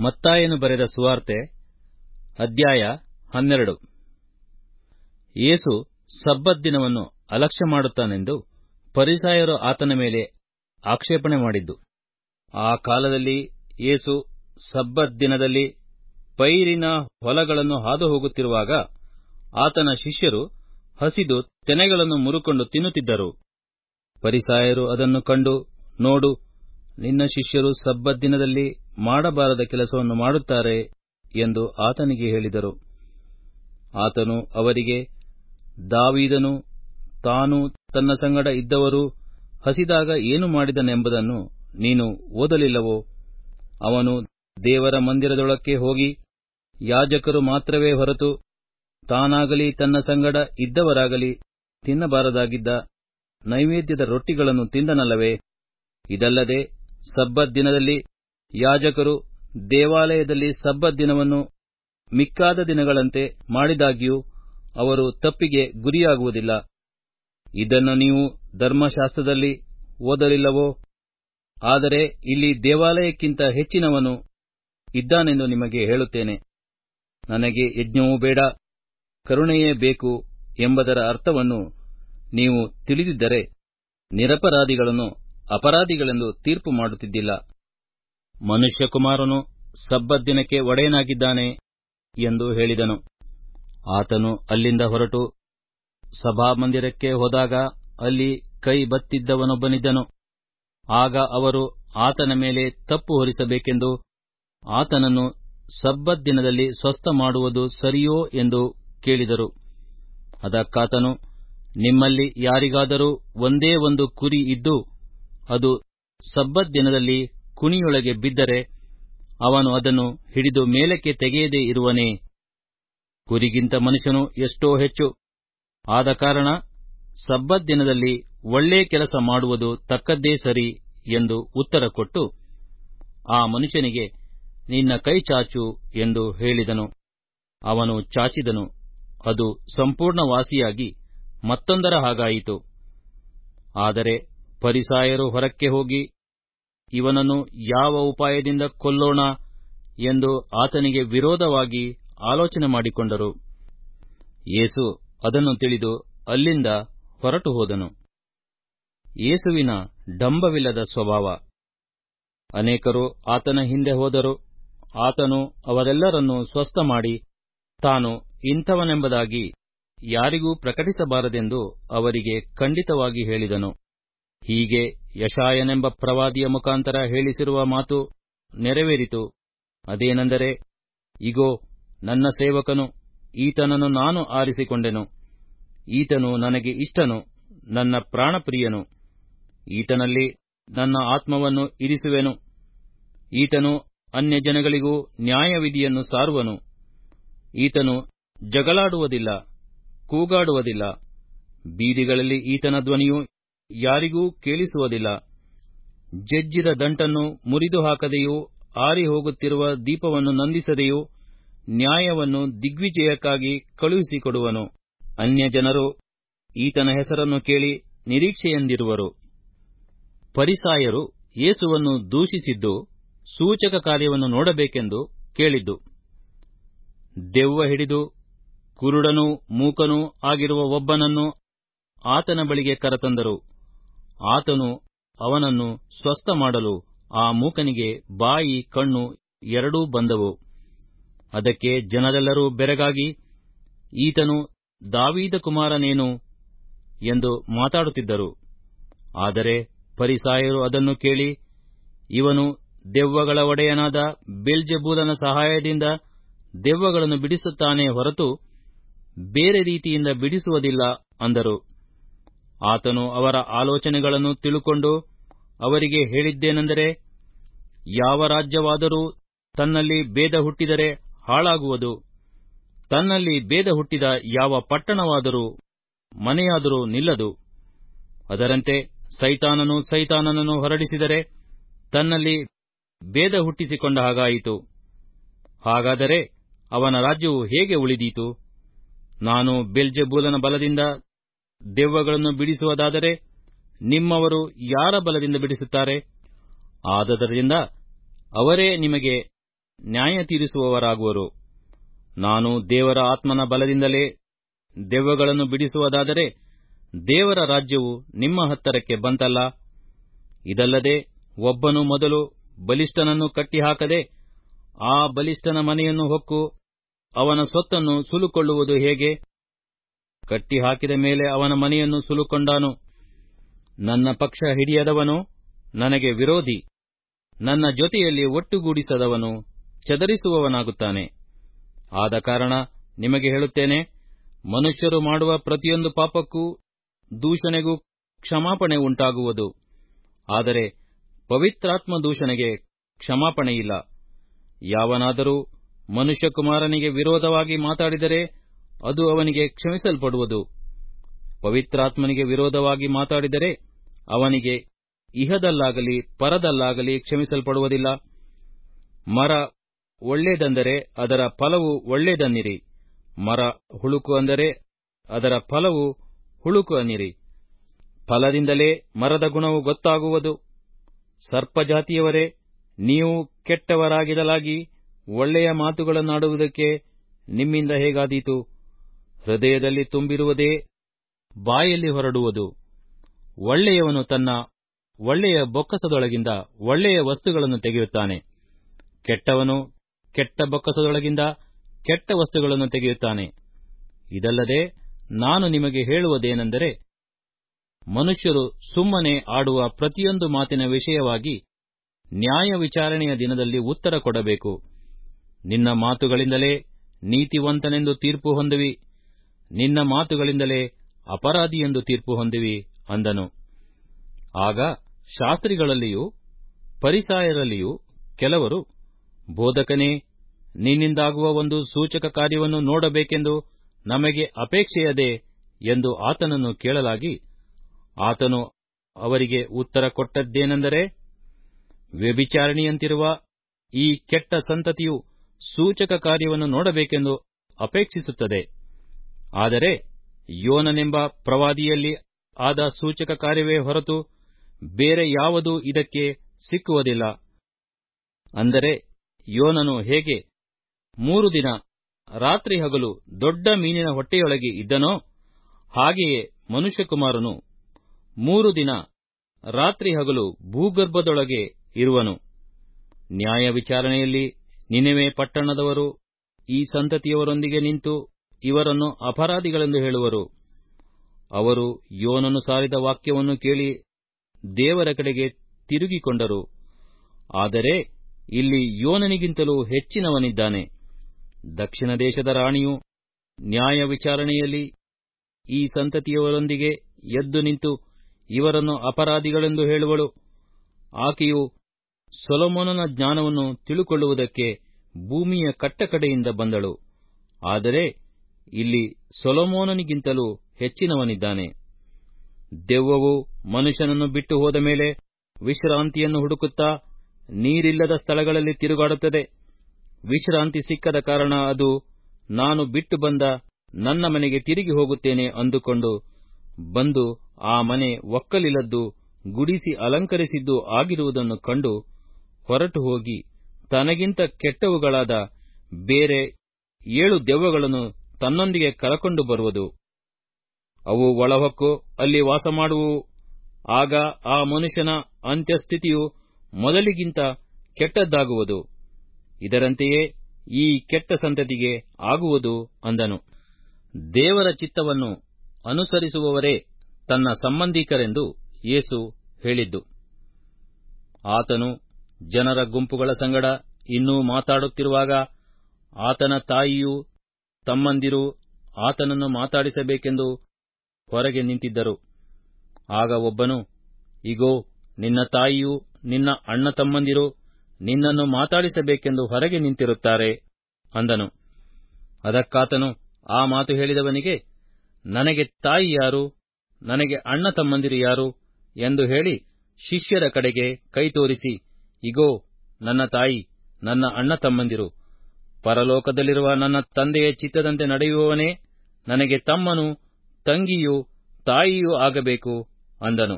ಮತ್ತಾಯನು ಬರೆದ ಸುವಾರ್ತೆ, ಅಧ್ಯಾಯ ಹನ್ನೆರಡು. ಯೇಸು ಸಬ್ಬತ್ ದಿನವನ್ನು ಅಲಕ್ಷ್ಯ ಮಾಡುತ್ತಾನೆಂದು ಪರಿಸಾಯರು ಆತನ ಮೇಲೆ ಆಕ್ಷೇಪಣೆ ಮಾಡಿದ್ದು. ಆ ಕಾಲದಲ್ಲಿ ಏಸು ಸಬ್ಬತ್ ದಿನದಲ್ಲಿ ಪೈರಿನ ಹೊಲಗಳನ್ನು ಹಾದು ಹೋಗುತ್ತಿರುವಾಗ ಆತನ ಶಿಷ್ಯರು ಹಸಿದು ತೆನೆಗಳನ್ನು ಮುರುಕೊಂಡು ತಿನ್ನುತ್ತಿದ್ದರು. ಪರಿಸಾಯರು ಅದನ್ನು ಕಂಡು, ನೋಡು ನಿನ್ನ ಶಿಷ್ಯರು ಸಬ್ಬತ್ ದಿನದಲ್ಲಿ ಮಾಡಬಾರದ ಕೆಲಸವನ್ನು ಮಾಡುತ್ತಾರೆ ಎಂದು ಆತನಿಗೆ ಹೇಳಿದರು. ಆತನು ಅವರಿಗೆ, ದಾವೀದನು, ತಾನು ತನ್ನ ಸಂಗಡ ಇದ್ದವರು ಹಸಿದಾಗ ಏನು ಮಾಡಿದನೆಂಬುದನ್ನು ನೀನು ಓದಲಿಲ್ಲವೋ? ಅವನು ದೇವರ ಮಂದಿರದೊಳಕ್ಕೆ ಹೋಗಿ ಯಾಜಕರು ಮಾತ್ರವೇ ಹೊರತು ತಾನಾಗಲಿ ತನ್ನ ಸಂಗಡ ಇದ್ದವರಾಗಲಿ ತಿನ್ನಬಾರದಾಗಿದ್ದ ನೈವೇದ್ಯದ ರೊಟ್ಟಿಗಳನ್ನು ತಿಂದನಲ್ಲವೇ? ಇದಲ್ಲದೆ ಸಬ್ಬತ್ ದಿನದಲ್ಲಿ ಯಾಜಕರು ದೇವಾಲಯದಲ್ಲಿ ಸಬ್ಬತ್ ದಿನವನ್ನು ಮಿಕ್ಕಾದ ದಿನಗಳಂತೆ ಮಾಡಿದಾಗ್ಯೂ ಅವರು ತಪ್ಪಿಗೆ ಗುರಿಯಾಗುವುದಿಲ್ಲ. ಇದನ್ನು ನೀವು ಧರ್ಮಶಾಸ್ತ್ರದಲ್ಲಿ ಓದಲಿಲ್ಲವೋ? ಆದರೆ ಇಲ್ಲಿ ದೇವಾಲಯಕ್ಕಿಂತ ಹೆಚ್ಚಿನವನು ಇದ್ದಾನೆಂದು ನಿಮಗೆ ಹೇಳುತ್ತೇನೆ. ನನಗೆ ಯಜ್ಞವೂ ಬೇಡ, ಕರುಣೆಯೇ ಬೇಕು ಎಂಬುದರ ಅರ್ಥವನ್ನು ನೀವು ತಿಳಿದಿದ್ದರೆ ನಿರಪರಾಧಿಗಳನ್ನು ಅಪರಾಧಿಗಳೆಂದು ತೀರ್ಪು ಮಾಡುತ್ತಿದ್ದಿಲ್ಲ. ಮನುಷ್ಯಕುಮಾರನು ಸಬ್ಬತ್ ದಿನಕ್ಕೆ ಒಡೆಯನಾಗಿದ್ದಾನೆ ಎಂದು ಹೇಳಿದನು. ಆತನು ಅಲ್ಲಿಂದ ಹೊರಟು ಸಭಾಮಂದಿರಕ್ಕೆ ಹೋದಾಗ ಅಲ್ಲಿ ಕೈ ಬತ್ತಿದ್ದವನೊಬ್ಬನಿದ್ದನು. ಆಗ ಅವರು ಆತನ ಮೇಲೆ ತಪ್ಪು ಹೊರಿಸಬೇಕೆಂದು ಆತನನ್ನು ಸಬ್ಬತ್ ದಿನದಲ್ಲಿ ಸ್ವಸ್ಥ ಮಾಡುವುದು ಸರಿಯೋ ಎಂದು ಕೇಳಿದರು. ಅದಕ್ಕಾತನು, ನಿಮ್ಮಲ್ಲಿ ಯಾರಿಗಾದರೂ ಒಂದೇ ಒಂದು ಕುರಿ ಇದ್ದು ಅದು ಸಬ್ಬತ್ ದಿನದಲ್ಲಿ ಕುಣಿಯೊಳಗೆ ಬಿದ್ದರೆ ಅವನು ಅದನ್ನು ಹಿಡಿದು ಮೇಲಕ್ಕೆ ತೆಗೆಯದೇ ಇರುವನೇ. ಕುರಿಗಿಂತ ಮನುಷ್ಯನು ಎಷ್ಟೋ ಹೆಚ್ಚು. ಆದ ಕಾರಣ ಸಬ್ಬತ್ ದಿನದಲ್ಲಿ ಒಳ್ಳೇ ಕೆಲಸ ಮಾಡುವುದು ತಕ್ಕದ್ದೇ ಸರಿ ಎಂದು ಉತ್ತರ ಕೊಟ್ಟು ಆ ಮನುಷ್ಯನಿಗೆ, ನಿನ್ನ ಕೈ ಚಾಚು ಎಂದು ಹೇಳಿದನು. ಅವನು ಚಾಚಿದನು. ಅದು ಸಂಪೂರ್ಣ ವಾಸಿಯಾಗಿ ಮತ್ತೊಂದರ ಹಾಗಾಯಿತು. ಆದರೆ ಪರಿಸಾಯರು ಹೊರಕ್ಕೆ ಹೋಗಿ, ಇವನನ್ನು ಯಾವ ಉಪಾಯದಿಂದ ಕೊಲ್ಲೋಣ ಎಂದು ಆತನಿಗೆ ವಿರೋಧವಾಗಿ ಆಲೋಚನೆ ಮಾಡಿಕೊಂಡರು. ಯೇಸು ಅದನ್ನು ತಿಳಿದು ಅಲ್ಲಿಂದ ಹೊರಟು ಹೋದನು. ಯೇಸುವಿನ ಡಂಬವಿಲ್ಲದ ಸ್ವಭಾವ. ಅನೇಕರು ಆತನ ಹಿಂದೆ ಹೋದರು. ಆತನು ಅವರೆಲ್ಲರನ್ನೂ ಸ್ವಸ್ಥ ಮಾಡಿ, ತಾನು ಇಂಥವನೆಂಬುದಾಗಿ ಯಾರಿಗೂ ಪ್ರಕಟಿಸಬಾರದೆಂದು ಅವರಿಗೆ ಖಂಡಿತವಾಗಿ ಹೇಳಿದನು. ಹೀಗೆ ಯಶಾಯನೆಂಬ ಪ್ರವಾದಿಯ ಮುಖಾಂತರ ಹೇಳಿಸಿರುವ ಮಾತು ನೆರವೇರಿತು. ಅದೇನೆಂದರೆ, ಇಗೋ, ನನ್ನ ಸೇವಕನು, ಈತನನ್ನು ನಾನು ಆರಿಸಿಕೊಂಡೆನು. ಈತನು ನನಗೆ ಇಷ್ಟನು, ನನ್ನ ಪ್ರಾಣಪ್ರಿಯನು. ಈತನಲ್ಲಿ ನನ್ನ ಆತ್ಮವನ್ನು ಇರಿಸುವೆನು. ಈತನು ಅನ್ಯಜನಗಳಿಗೂ ನ್ಯಾಯವಿಧಿಯನ್ನು ಸಾರುವನು. ಈತನು ಜಗಳಾಡುವುದಿಲ್ಲ, ಕೂಗಾಡುವುದಿಲ್ಲ. ಬೀದಿಗಳಲ್ಲಿ ಈತನ ಧ್ವನಿಯು ಯಾರಿಗೂ ಕೇಳಿಸುವುದಿಲ್ಲ. ಜಜ್ಜಿದ ದಂಟನ್ನು ಮುರಿದು ಹಾಕದೆಯೂ ಆರಿ ಹೋಗುತ್ತಿರುವ ದೀಪವನ್ನು ನಂದಿಸದೆಯೂ, ನ್ಯಾಯವನ್ನು ದಿಗ್ವಿಜಯಕ್ಕಾಗಿ ಕಳುಹಿಸಿಕೊಡುವನು. ಅನ್ಯಜನರು ಈತನ ಹೆಸರನ್ನು ಕೇಳಿ ನಿರೀಕ್ಷೆಯಂದಿರುವರು. ಪರಿಸಾಯರು ಯೇಸುವನ್ನು ದೂಷಿಸಿದ್ದು, ಸೂಚಕ ಕಾರ್ಯವನ್ನು ನೋಡಬೇಕೆಂದು ಕೇಳಿದ್ದು. ದೆವ್ವ ಹಿಡಿದು ಕುರುಡನೂ ಮೂಕನೂ ಆಗಿರುವ ಒಬ್ಬನನ್ನು ಆತನ ಬಳಿಗೆ ಕರೆತಂದರು. ಆತನು ಅವನನ್ನು ಸ್ವಸ್ಥ ಮಾಡಲು ಆ ಮೂಕನಿಗೆ ಬಾಯಿ, ಕಣ್ಣು ಎರಡೂ ಬಂದವು. ಅದಕ್ಕೆ ಜನರೆಲ್ಲರೂ ಬೆರಗಾಗಿ, ಈತನು ದಾವೀದ ಕುಮಾರನೇನು ಎಂದು ಮಾತಾಡುತ್ತಿದ್ದರು. ಆದರೆ ಪರಿಸಾಯರು ಅದನ್ನು ಕೇಳಿ, ಇವನು ದೆವ್ವಗಳ ಒಡೆಯನಾದ ಬೆಲ್ಜೆಬೂಲನ ಸಹಾಯದಿಂದ ದೆವ್ವಗಳನ್ನು ಬಿಡಿಸುತ್ತಾನೆ ಹೊರತು ಬೇರೆ ರೀತಿಯಿಂದ ಬಿಡಿಸುವುದಿಲ್ಲ ಅಂದರು. ಆತನು ಅವರ ಆಲೋಚನೆಗಳನ್ನು ತಿಳುಕೊಂಡು ಅವರಿಗೆ ಹೇಳಿದ್ದೇನೆಂದರೆ, ಯಾವ ರಾಜ್ಯವಾದರೂ ತನ್ನಲ್ಲಿ ಭೇದ ಹುಟ್ಟಿದರೆ ಹಾಳಾಗುವುದು. ತನ್ನಲ್ಲಿ ಭೇದ ಹುಟ್ಟಿದ ಯಾವ ಪಟ್ಟಣವಾದರೂ ಮನೆಯಾದರೂ ನಿಲ್ಲದು. ಅದರಂತೆ ಸೈತಾನನು ಸೈತಾನನನ್ನು ಹೊರಡಿಸಿದರೆ ತನ್ನಲ್ಲಿ ಭೇದ ಹುಟ್ಟಿಸಿಕೊಂಡ ಹಾಗಾಯಿತು. ಹಾಗಾದರೆ ಅವನ ರಾಜ್ಯವು ಹೇಗೆ ಉಳಿದೀತು? ನಾನು ಬೆಲ್ಜೆಬೂಲನ ಬಲದಿಂದ ದೆವ್ವಗಳನ್ನು ಬಿಡಿಸುವುದಾದರೆ ನಿಮ್ಮವರು ಯಾರ ಬಲದಿಂದ ಬಿಡಿಸುತ್ತಾರೆ? ಆದದರಿಂದ ಅವರೇ ನಿಮಗೆ ನ್ಯಾಯ ತೀರಿಸುವವರಾಗುವರು. ನಾನು ದೇವರ ಆತ್ಮನ ಬಲದಿಂದಲೇ ದೆವ್ವಗಳನ್ನು ಬಿಡಿಸುವುದಾದರೆ ದೇವರ ರಾಜ್ಯವು ನಿಮ್ಮ ಹತ್ತರಕ್ಕೆ ಬಂತಲ್ಲ? ಇದಲ್ಲದೆ ಒಬ್ಬನು ಮೊದಲು ಬಲಿಷ್ಠನನ್ನು ಕಟ್ಟಿಹಾಕದೆ ಆ ಬಲಿಷ್ಠನ ಮನೆಯನ್ನು ಹೊಕ್ಕು ಅವನ ಸೊತ್ತನ್ನು ಸುಲುಕೊಳ್ಳುವುದು ಹೇಗೆ? ಕಟ್ಟಿಹಾಕಿದ ಮೇಲೆ ಅವನ ಮನೆಯನ್ನು ಸುಲುಕೊಂಡಾನು. ನನ್ನ ಪಕ್ಷ ಹಿಡಿಯದವನು ನನಗೆ ವಿರೋಧಿ. ನನ್ನ ಜೊತೆಯಲ್ಲಿ ಒಟ್ಟುಗೂಡಿಸದವನು ಚದರಿಸುವವನಾಗುತ್ತಾನೆ. ಆದ ಕಾರಣ ನಿಮಗೆ ಹೇಳುತ್ತೇನೆ, ಮನುಷ್ಯರು ಮಾಡುವ ಪ್ರತಿಯೊಂದು ಪಾಪಕ್ಕೂ ದೂಷಣೆಗೂ ಕ್ಷಮಾಪಣೆ ಉಂಟಾಗುವುದು. ಆದರೆ ಪವಿತ್ರಾತ್ಮ ದೂಷಣೆಗೆ ಕ್ಷಮಾಪಣೆಯಿಲ್ಲ. ಯಾವನಾದರೂ ಮನುಷ್ಯಕುಮಾರನಿಗೆ ವಿರೋಧವಾಗಿ ಮಾತಾಡಿದರೆ ಅದು ಅವನಿಗೆ ಕ್ಷಮಿಸಲ್ಪಡುವುದು. ಪವಿತ್ರಾತ್ಮನಿಗೆ ವಿರೋಧವಾಗಿ ಮಾತಾಡಿದರೆ ಅವನಿಗೆ ಇಹದಲ್ಲಾಗಲಿ ಪರದಲ್ಲಾಗಲಿ ಕ್ಷಮಿಸಲ್ಪಡುವುದಿಲ್ಲ. ಮರ ಒಳ್ಳೆಯದೆಂದರೆ ಅದರ ಫಲವು ಒಳ್ಳೆಯದನ್ನಿರಿ. ಮರ ಹುಳುಕು ಅಂದರೆ ಅದರ ಫಲವು ಹುಳುಕು ಅನ್ನಿರಿ. ಫಲದಿಂದಲೇ ಮರದ ಗುಣವು ಗೊತ್ತಾಗುವುದು. ಸರ್ಪಜಾತಿಯವರೇ, ನೀವು ಕೆಟ್ಟವರಾಗಿದಲಾಗಿ ಒಳ್ಳೆಯ ಮಾತುಗಳನ್ನಾಡುವುದಕ್ಕೆ ನಿಮ್ಮಿಂದ ಹೇಗಾದೀತು? ಹೃದಯದಲ್ಲಿ ತುಂಬಿರುವುದೇ, ಬಾಯಲ್ಲಿ ಹೊರಡುವುದು. ಒಳ್ಳೆಯವನು ತನ್ನ ಒಳ್ಳೆಯ ಬೊಕ್ಕಸದೊಳಗಿಂದ ಒಳ್ಳೆಯ ವಸ್ತುಗಳನ್ನು ತೆಗೆಯುತ್ತಾನೆ. ಕೆಟ್ಟವನು ಕೆಟ್ಟ ಬೊಕ್ಕಸದೊಳಗಿಂದ ಕೆಟ್ಟ ವಸ್ತುಗಳನ್ನು ತೆಗೆಯುತ್ತಾನೆ. ಇದಲ್ಲದೆ ನಾನು ನಿಮಗೆ ಹೇಳುವುದೇನೆಂದರೆ, ಮನುಷ್ಯರು ಸುಮ್ಮನೆ ಆಡುವ ಪ್ರತಿಯೊಂದು ಮಾತಿನ ವಿಷಯವಾಗಿ ನ್ಯಾಯ ವಿಚಾರಣೆಯ ದಿನದಲ್ಲಿ ಉತ್ತರ ಕೊಡಬೇಕು. ನಿನ್ನ ಮಾತುಗಳಿಂದಲೇ ನೀತಿವಂತನೆಂದು ತೀರ್ಪು ಹೊಂದುವಿ. ನಿನ್ನ ಮಾತುಗಳಿಂದಲೇ ಅಪರಾಧಿ ಎಂದು ತೀರ್ಪು ಹೊಂದಿವಿ ಅಂದನು. ಆಗ ಶಾಸ್ತ್ರಿಗಳಲ್ಲಿಯೂ ಪರಿಸಾಯರಲ್ಲಿಯೂ ಕೆಲವರು, ಬೋಧಕನೇ, ನಿನ್ನಿಂದಾಗುವ ಒಂದು ಸೂಚಕ ಕಾರ್ಯವನ್ನು ನೋಡಬೇಕೆಂದು ನಮಗೆ ಅಪೇಕ್ಷೆಯದೆ ಎಂದು ಆತನನ್ನು ಕೇಳಲಾಗಿ, ಆತನು ಅವರಿಗೆ ಉತ್ತರ ಕೊಟ್ಟದ್ದೇನೆಂದರೆ, ವ್ಯಭಿಚಾರಣಿಯಂತಿರುವ ಈ ಕೆಟ್ಟ ಸಂತತಿಯು ಸೂಚಕ ಕಾರ್ಯವನ್ನು ನೋಡಬೇಕೆಂದು ಅಪೇಕ್ಷಿಸುತ್ತದೆ. ಆದರೆ ಯೋನನೆಂಬ ಪ್ರವಾದಿಯಲ್ಲಿ ಆದ ಸೂಚಕ ಕಾರ್ಯವೇ ಹೊರತು ಬೇರೆ ಯಾವುದೂ ಇದಕ್ಕೆ ಸಿಕ್ಕುವುದಿಲ್ಲ. ಅಂದರೆ ಯೋನನು ಹೇಗೆ ಮೂರು ದಿನ ರಾತ್ರಿ ಹಗಲು ದೊಡ್ಡ ಮೀನಿನ ಹೊಟ್ಟೆಯೊಳಗೆ ಇದ್ದನೋ ಹಾಗೆಯೇ ಮನುಷ್ಯಕುಮಾರನು ಮೂರು ದಿನ ರಾತ್ರಿ ಹಗಲು ಭೂಗರ್ಭದೊಳಗೆ ಇರುವನು. ನ್ಯಾಯ ವಿಚಾರಣೆಯಲ್ಲಿ ನಿನೆವೆ ಪಟ್ಟಣದವರು ಈ ಸಂತತಿಯವರೊಂದಿಗೆ ನಿಂತು ಇವರನ್ನು ಅಪರಾಧಿಗಳೆಂದು ಹೇಳುವರು. ಅವರು ಯೋನನು ಸಾರಿದ ವಾಕ್ಯವನ್ನು ಕೇಳಿ ದೇವರ ಕಡೆಗೆ ತಿರುಗಿಕೊಂಡರು. ಆದರೆ ಇಲ್ಲಿ ಯೋನನಿಗಿಂತಲೂ ಹೆಚ್ಚಿನವನಿದ್ದಾನೆ. ದಕ್ಷಿಣ ದೇಶದ ರಾಣಿಯು ನ್ಯಾಯ ವಿಚಾರಣೆಯಲ್ಲಿ ಈ ಸಂತತಿಯವರೊಂದಿಗೆ ಎದ್ದು ನಿಂತು ಇವರನ್ನು ಅಪರಾಧಿಗಳೆಂದು ಹೇಳುವಳು. ಆಕೆಯು ಸೊಲೊಮೋನನ ಜ್ಞಾನವನ್ನು ತಿಳುಕೊಳ್ಳುವುದಕ್ಕೆ ಭೂಮಿಯ ಕಟ್ಟಕಡೆಯಿಂದ ಬಂದಳು. ಆದರೆ ಇಲ್ಲಿ ಸೊಲೊಮೋನನಿಗಿಂತಲೂ ಹೆಚ್ಚಿನವನಿದ್ದಾನೆ. ದೆವ್ವವು ಮನುಷ್ಯನನ್ನು ಬಿಟ್ಟು ಹೋದ ಮೇಲೆ ವಿಶ್ರಾಂತಿಯನ್ನು ಹುಡುಕುತ್ತಾ ನೀರಿಲ್ಲದ ಸ್ಥಳಗಳಲ್ಲಿ ತಿರುಗಾಡುತ್ತದೆ. ವಿಶ್ರಾಂತಿ ಸಿಕ್ಕದ ಕಾರಣ ಅದು ನಾನು ಬಿಟ್ಟು ಬಂದ ನನ್ನ ಮನೆಗೆ ತಿರುಗಿ ಹೋಗುತ್ತೇನೆ ಅಂದುಕೊಂಡು ಬಂದು ಆ ಮನೆ ಒಕ್ಕಲಿಲ್ಲದ್ದು ಗುಡಿಸಿ ಅಲಂಕರಿಸಿದ್ದು ಆಗಿರುವುದನ್ನು ಕಂಡು ಹೊರಟು ಹೋಗಿ ತನಗಿಂತ ಕೆಟ್ಟವುಗಳಾದ ಬೇರೆ ಏಳು ದೆವ್ವಗಳನ್ನು ತನ್ನೊಂದಿಗೆ ಕರಕೊಂಡು ಬರುವುದು. ಅವು ಒಳಹೊಕ್ಕು, ಅಲ್ಲಿ ವಾಸಮಾಡುವು. ಆಗ ಆ ಮನುಷ್ಯನ ಅಂತ್ಯಸ್ಥಿತಿಯು ಮೊದಲಿಗಿಂತ ಕೆಟ್ಟದ್ದಾಗುವುದು. ಇದರಂತೆಯೇ ಈ ಕೆಟ್ಟ ಸಂತತಿಗೆ ಆಗುವುದು ಅಂದನು. ದೇವರ ಚಿತ್ತವನ್ನು ಅನುಸರಿಸುವವರೇ ತನ್ನ ಸಂಬಂಧಿಕರೆಂದು ಯೇಸು ಹೇಳಿದ್ದು. ಆತನು ಜನರ ಗುಂಪುಗಳ ಸಂಗಡ ಇನ್ನೂ ಮಾತಾಡುತ್ತಿರುವಾಗ ಆತನ ತಾಯಿಯೂ ತಮ್ಮಂದಿರೂ ಆತನನ್ನು ಮಾತಾಡಿಸಬೇಕೆಂದು ಹೊರಗೆ ನಿಂತಿದ್ದರು. ಆಗ ಒಬ್ಬನು, ಇಗೋ, ನಿನ್ನ ತಾಯಿಯೂ, ನಿನ್ನ ಅಣ್ಣ ತಮ್ಮಂದಿರು ನಿನ್ನನ್ನು ಮಾತಾಡಿಸಬೇಕೆಂದು ಹೊರಗೆ ನಿಂತಿರುತ್ತಾರೆ ಅಂದನು. ಅದಕ್ಕಾತನು ಆ ಮಾತು ಹೇಳಿದವನಿಗೆ, ನನಗೆ ತಾಯಿ ಯಾರು, ನನಗೆ ಅಣ್ಣ ತಮ್ಮಂದಿರು ಯಾರು ಎಂದು ಹೇಳಿ ಶಿಷ್ಯರ ಕಡೆಗೆ ಕೈ ತೋರಿಸಿ, ಇಗೋ, ನನ್ನ ತಾಯಿ, ನನ್ನ ಅಣ್ಣ ತಮ್ಮಂದಿರು. ಪರಲೋಕದಲ್ಲಿರುವ ನನ್ನ ತಂದೆಯ ಚಿತ್ತದಂತೆ ನಡೆಯುವವನೇ ನನಗೆ ತಮ್ಮನು ತಂಗಿಯೂ ತಾಯಿಯೂ ಆಗಬೇಕು ಅಂದನು.